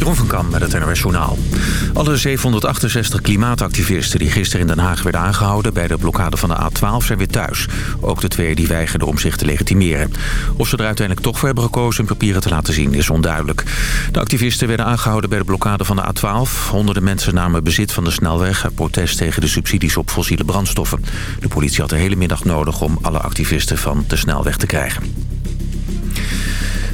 Jeroen met het NRS. Alle 768 klimaatactivisten die gisteren in Den Haag werden aangehouden... bij de blokkade van de A12 zijn weer thuis. Ook de twee die weigerden om zich te legitimeren. Of ze er uiteindelijk toch voor hebben gekozen hun papieren te laten zien is onduidelijk. De activisten werden aangehouden bij de blokkade van de A12. Honderden mensen namen bezit van de snelweg... uit protest tegen de subsidies op fossiele brandstoffen. De politie had de hele middag nodig om alle activisten van de snelweg te krijgen.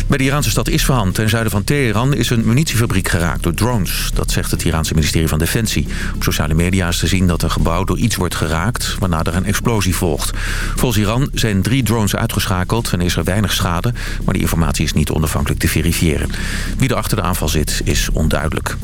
Bij de Iraanse stad Isfahan, ten zuiden van Teheran... is een munitiefabriek geraakt door drones. Dat zegt het Iraanse ministerie van Defensie. Op sociale media is te zien dat een gebouw door iets wordt geraakt... waarna er een explosie volgt. Volgens Iran zijn drie drones uitgeschakeld en is er weinig schade... maar die informatie is niet onafhankelijk te verifiëren. Wie er achter de aanval zit, is onduidelijk.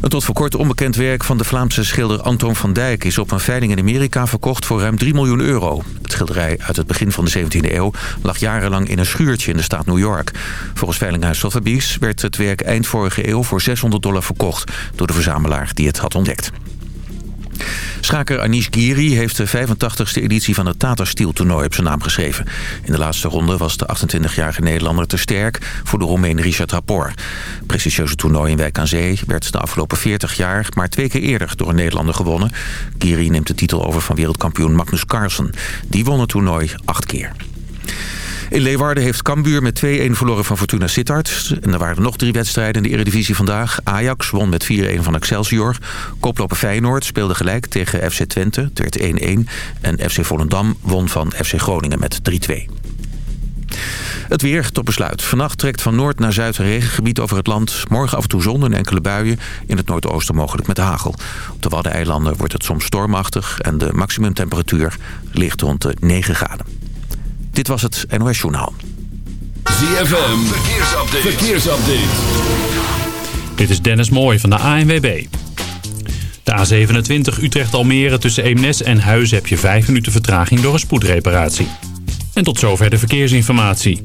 Een tot voor kort onbekend werk van de Vlaamse schilder Anton van Dijk... is op een veiling in Amerika verkocht voor ruim 3 miljoen euro. Het schilderij uit het begin van de 17e eeuw lag jarenlang in een schuurtje in de staat New York. Volgens veilinghuis Sotheby's werd het werk eind vorige eeuw voor 600 dollar verkocht... door de verzamelaar die het had ontdekt. Schaker Anish Giri heeft de 85e editie van het Tata Steel toernooi op zijn naam geschreven. In de laatste ronde was de 28-jarige Nederlander te sterk voor de Roemeen Richard Rapport. Prestigieuze toernooi in Wijk aan Zee werd de afgelopen 40 jaar maar twee keer eerder door een Nederlander gewonnen. Giri neemt de titel over van wereldkampioen Magnus Carlsen. Die won het toernooi acht keer. In Leeuwarden heeft Cambuur met 2-1 verloren van Fortuna Sittard. En er waren nog drie wedstrijden in de Eredivisie vandaag. Ajax won met 4-1 van Excelsior. Koploper Feyenoord speelde gelijk tegen FC Twente. Het werd 1-1. En FC Volendam won van FC Groningen met 3-2. Het weer tot besluit. Vannacht trekt van noord naar zuid een regengebied over het land. Morgen af en toe zon en enkele buien. In het noordoosten mogelijk met hagel. Op de Waddeneilanden wordt het soms stormachtig. En de maximumtemperatuur ligt rond de 9 graden. Dit was het NOS Journaal. ZFM, verkeersupdate. verkeersupdate. Dit is Dennis Mooij van de ANWB. De A27 Utrecht-Almere tussen Eemnes en Huizen heb je 5 minuten vertraging door een spoedreparatie. En tot zover de verkeersinformatie.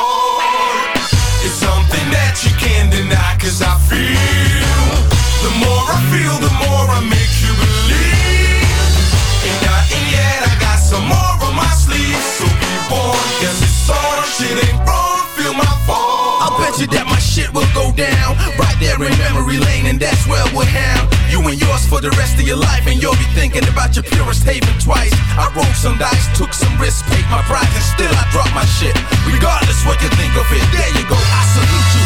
Cause I feel. The more I feel, the more I make you believe. Ain't nothing yet, I got some more on my sleeve. So be warned, cause it's on, shit ain't wrong, feel my fall. I bet you that my shit will go down right there in memory lane, and that's where we're hound. You and yours for the rest of your life, and you'll be thinking about your purest haven twice. I rolled some dice, took some risks, paid my price, and still I dropped my shit. Regardless what you think of it, there you go. I salute you,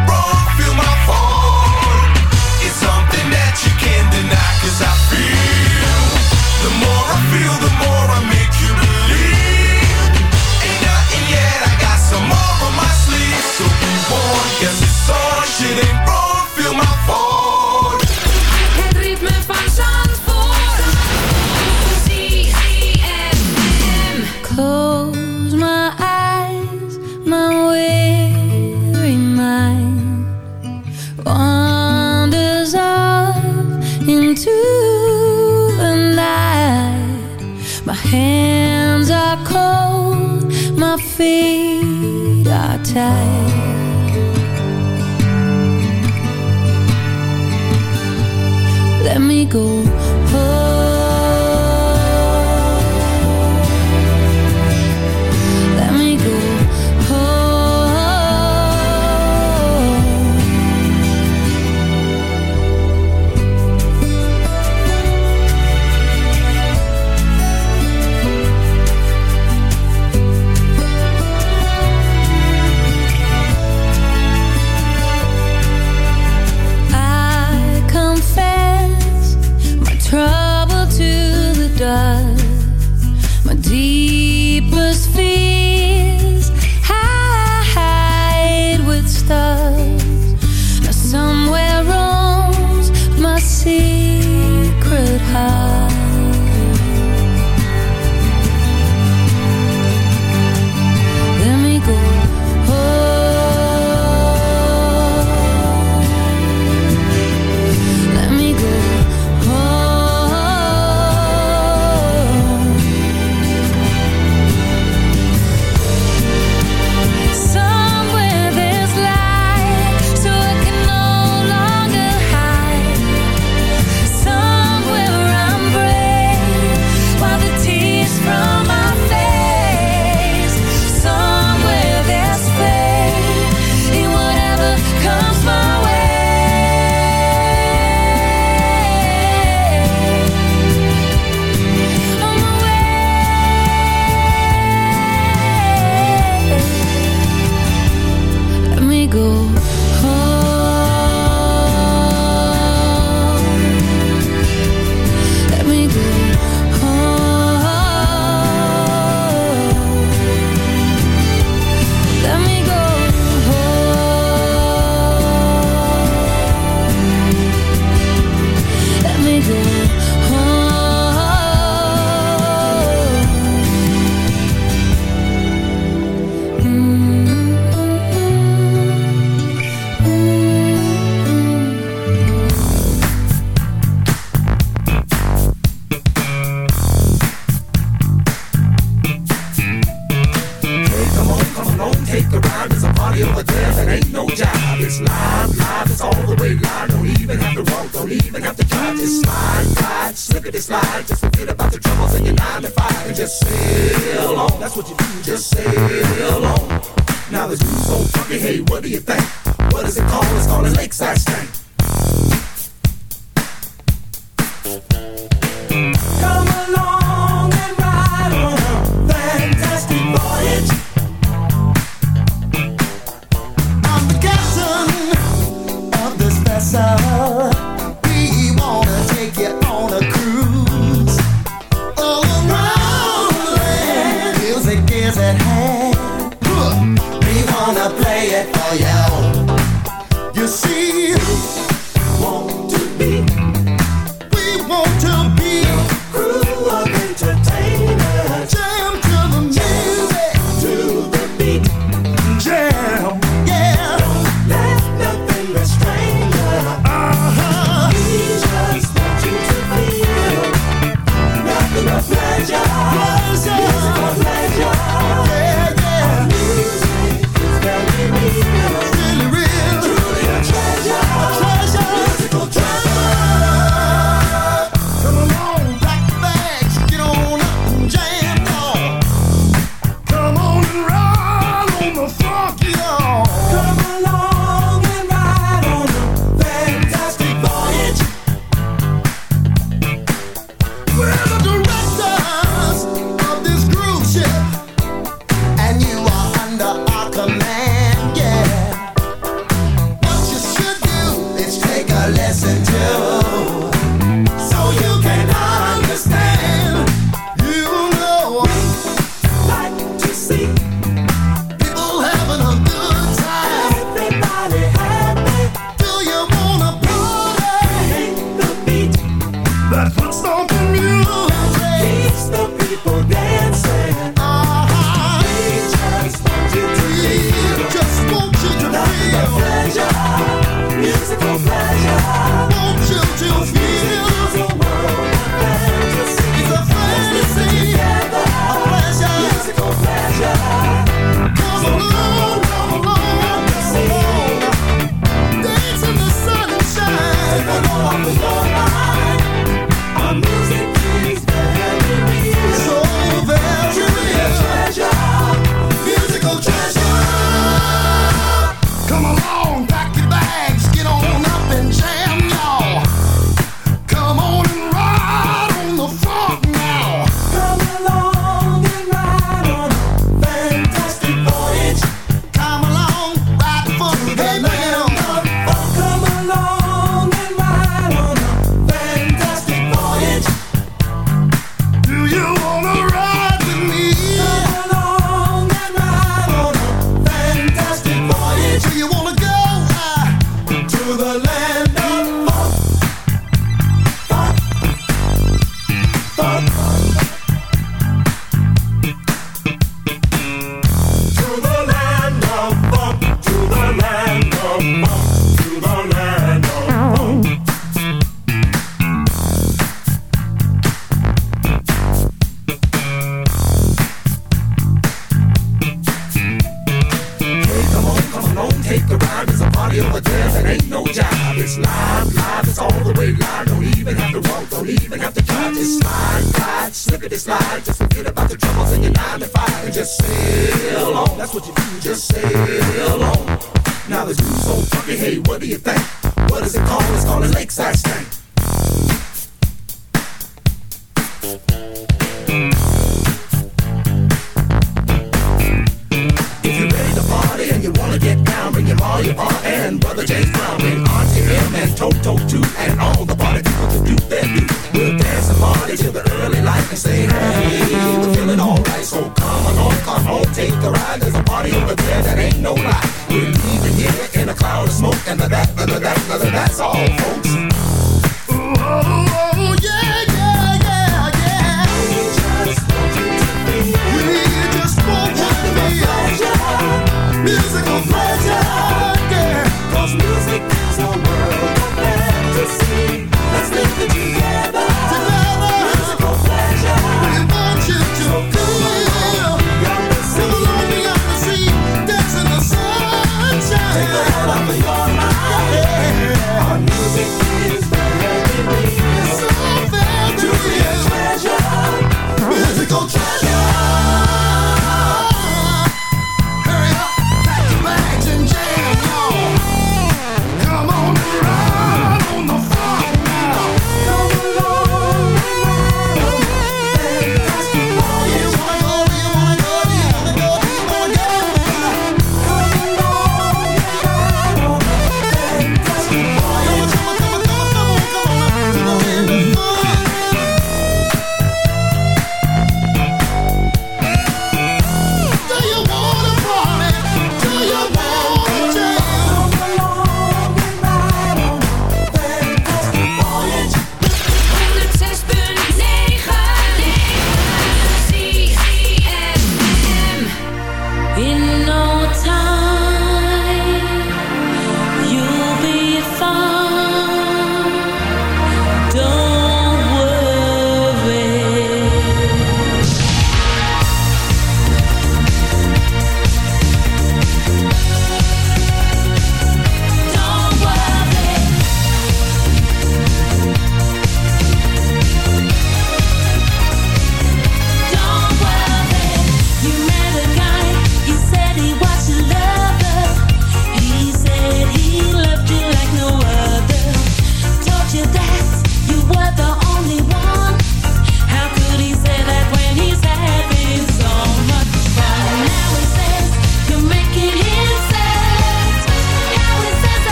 feet are tied. Let me go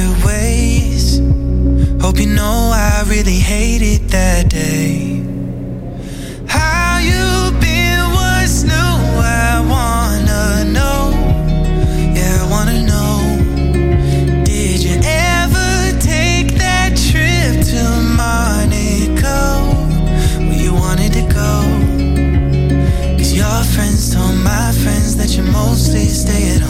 Separate ways. Hope you know I really hated that day. How you been? What's new? I wanna know. Yeah, I wanna know. Did you ever take that trip to Monaco? Where you wanted to go? Cause your friends told my friends that you mostly stay at home.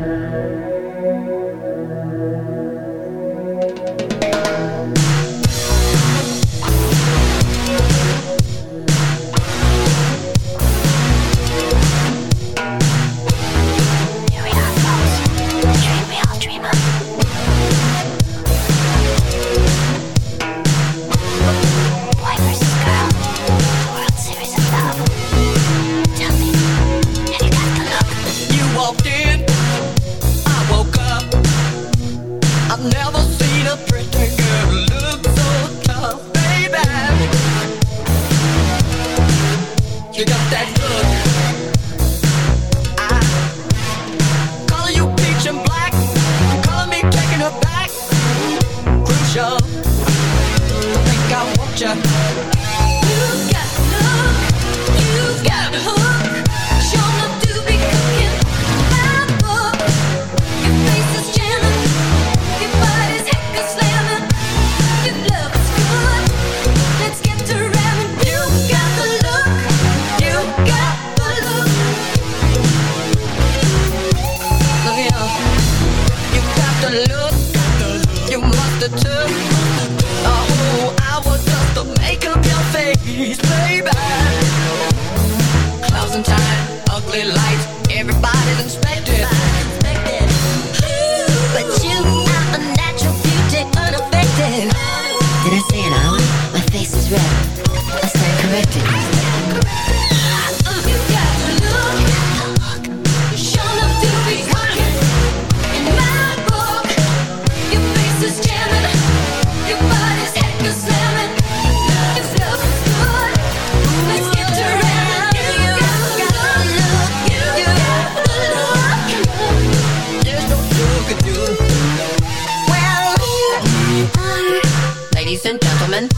Ladies and gentlemen,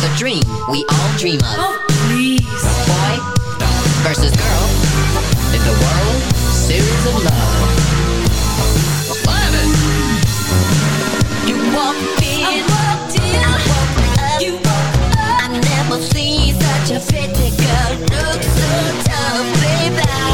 the dream we all dream of. Oh, please. Boy versus girl in the world series of love. Eleven. You walk in. I walked in. I woke up. You woke up. I never seen such a pretty girl. Look so tough, baby.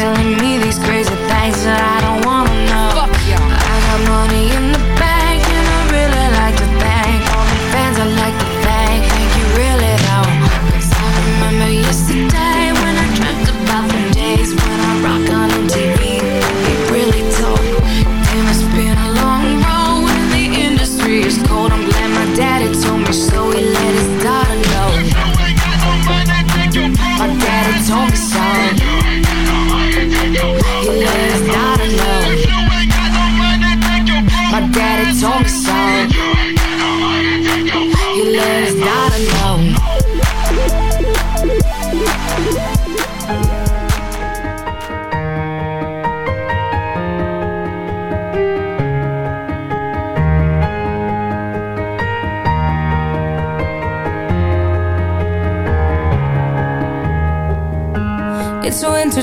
feeling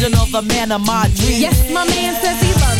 original, the man of my dreams. Yes, my man says he loves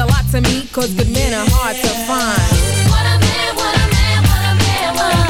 a lot to me, cause good men are hard to find. What a man, what a man, what a man, what a mighty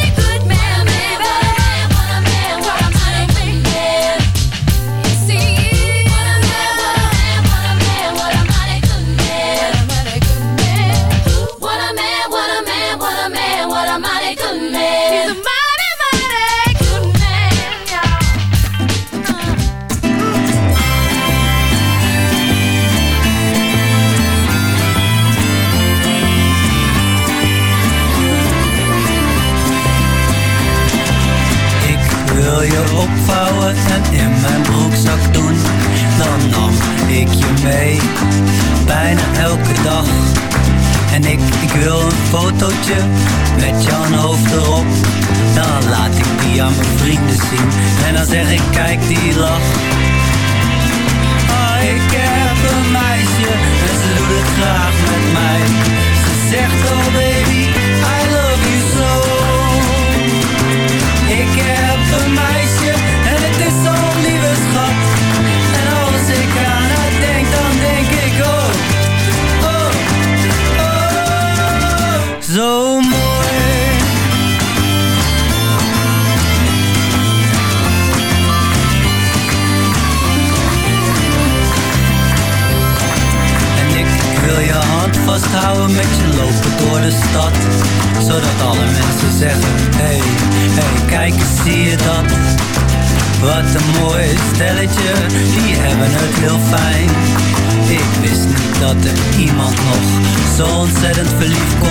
opvouwen en in mijn broekzak doen. Dan nam ik je mee, bijna elke dag. En ik, ik wil een fotootje met jouw hoofd erop. Dan laat ik die aan mijn vrienden zien. En dan zeg ik, kijk die lach. Iemand nog Zo ontzettend verliefd kon